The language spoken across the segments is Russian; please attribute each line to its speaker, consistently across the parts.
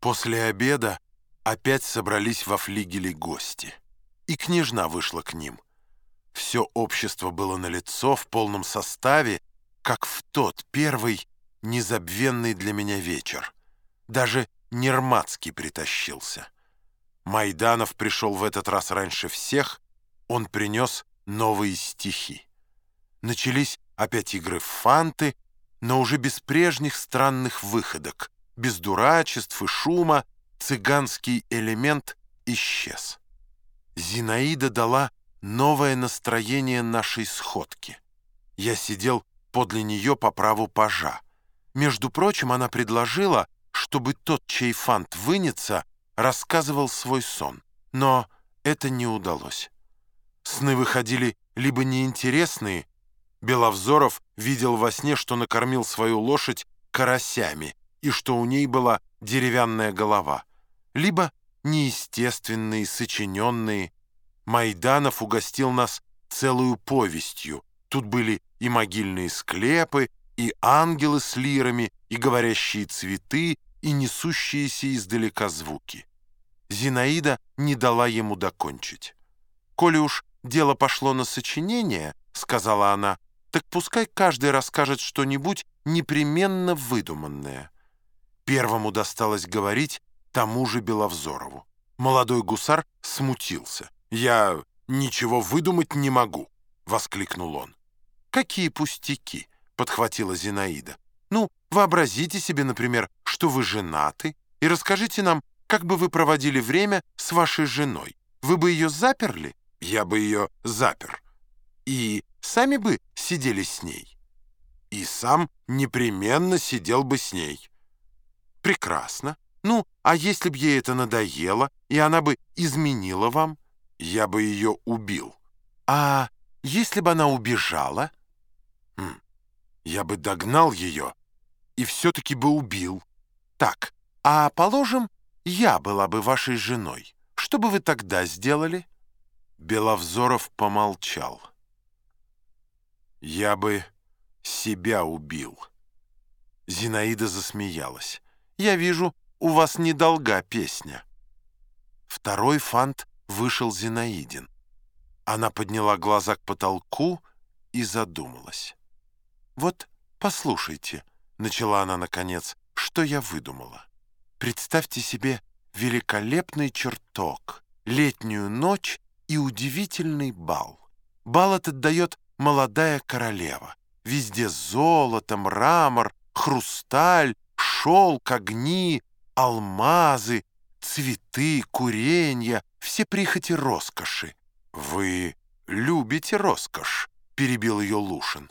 Speaker 1: После обеда опять собрались во флигеле гости, и княжна вышла к ним. Все общество было налицо в полном составе, как в тот первый незабвенный для меня вечер. Даже Нермацкий притащился. Майданов пришел в этот раз раньше всех, он принес новые стихи. Начались опять игры в фанты, но уже без прежних странных выходок, без дурачеств и шума, цыганский элемент исчез. Зинаида дала новое настроение нашей сходки. Я сидел подле нее по праву пажа. Между прочим, она предложила, чтобы тот, чей фант вынется, рассказывал свой сон. Но это не удалось. Сны выходили либо неинтересные, Беловзоров видел во сне, что накормил свою лошадь карасями и что у ней была деревянная голова, либо неестественные, сочиненные. Майданов угостил нас целую повестью. Тут были и могильные склепы, и ангелы с лирами, и говорящие цветы, и несущиеся издалека звуки. Зинаида не дала ему докончить. «Коли уж дело пошло на сочинение, — сказала она, — так пускай каждый расскажет что-нибудь непременно выдуманное. Первому досталось говорить тому же Беловзорову. Молодой гусар смутился. «Я ничего выдумать не могу», — воскликнул он. «Какие пустяки!» — подхватила Зинаида. «Ну, вообразите себе, например, что вы женаты, и расскажите нам, как бы вы проводили время с вашей женой. Вы бы ее заперли?» «Я бы ее запер». «И сами бы сидели с ней. И сам непременно сидел бы с ней. Прекрасно. Ну, а если б ей это надоело, и она бы изменила вам, я бы ее убил. А если бы она убежала? Хм, я бы догнал ее и все-таки бы убил. Так, а положим, я была бы вашей женой. Что бы вы тогда сделали? Беловзоров помолчал. «Я бы себя убил». Зинаида засмеялась. «Я вижу, у вас недолга песня». Второй фант вышел Зинаидин. Она подняла глаза к потолку и задумалась. «Вот, послушайте», — начала она наконец, — «что я выдумала. Представьте себе великолепный чертог, летнюю ночь и удивительный бал. Бал этот дает молодая королева. Везде золото, мрамор, хрусталь, шелк, огни, алмазы, цветы, куренья, все прихоти роскоши. «Вы любите роскошь», — перебил ее Лушин.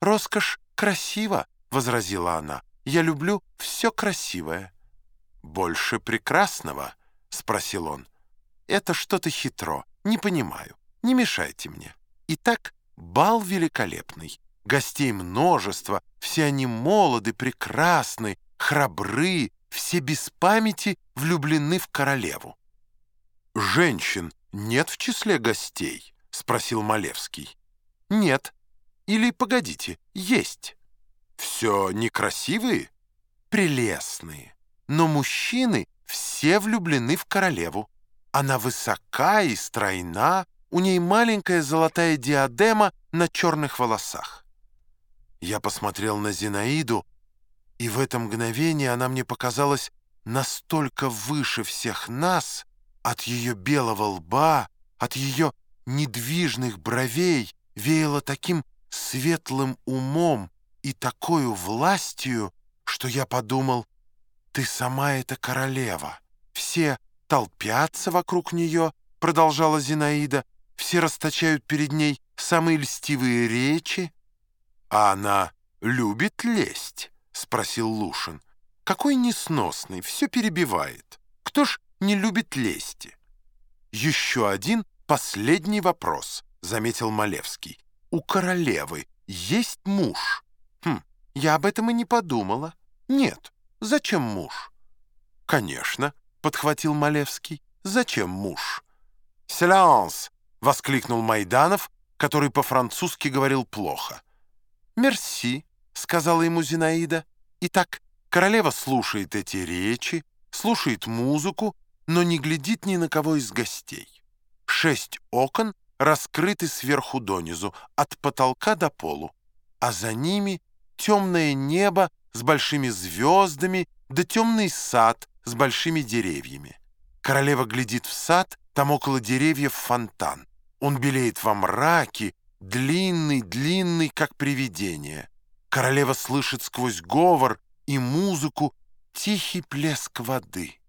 Speaker 1: «Роскошь красиво», — возразила она. «Я люблю все красивое». «Больше прекрасного?» — спросил он. «Это что-то хитро. Не понимаю. Не мешайте мне. Итак, Бал великолепный, гостей множество, все они молоды, прекрасны, храбры, все без памяти влюблены в королеву. «Женщин нет в числе гостей?» — спросил Малевский. «Нет. Или, погодите, есть». «Все некрасивые?» «Прелестные. Но мужчины все влюблены в королеву. Она высока и стройна, у ней маленькая золотая диадема на черных волосах. Я посмотрел на Зинаиду, и в это мгновение она мне показалась настолько выше всех нас, от ее белого лба, от ее недвижных бровей веяло таким светлым умом и такой властью, что я подумал, ты сама эта королева. Все толпятся вокруг нее, продолжала Зинаида, все расточают перед ней самые льстивые речи. «А она любит лесть?» — спросил Лушин. «Какой несносный, все перебивает. Кто ж не любит лести?» «Еще один последний вопрос», — заметил Малевский. «У королевы есть муж?» «Хм, я об этом и не подумала». «Нет, зачем муж?» «Конечно», — подхватил Малевский. «Зачем муж?» «Селянс!» — воскликнул Майданов, который по-французски говорил плохо. «Мерси», — сказала ему Зинаида. «Итак, королева слушает эти речи, слушает музыку, но не глядит ни на кого из гостей. Шесть окон раскрыты сверху донизу, от потолка до полу, а за ними темное небо с большими звездами да темный сад с большими деревьями. Королева глядит в сад, там около деревьев фонтан. Он белеет во мраке, длинный, длинный, как привидение. Королева слышит сквозь говор и музыку тихий плеск воды.